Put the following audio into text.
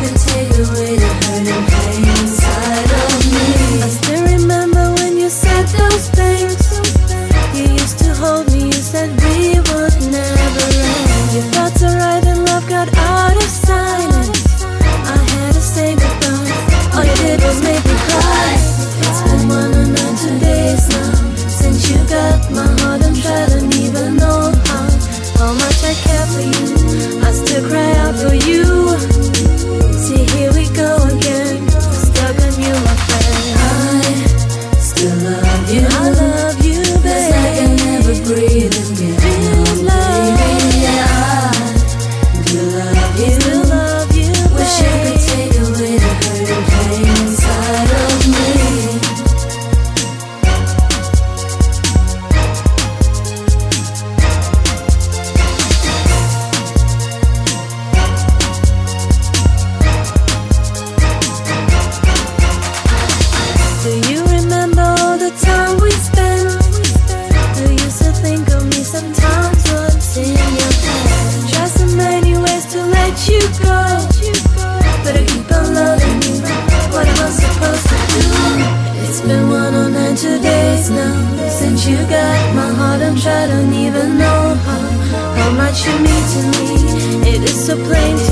take away the hurt and pain. breathing, yeah. Baby, I do love you. I don't even know how, how much you mean to me. It is so plain to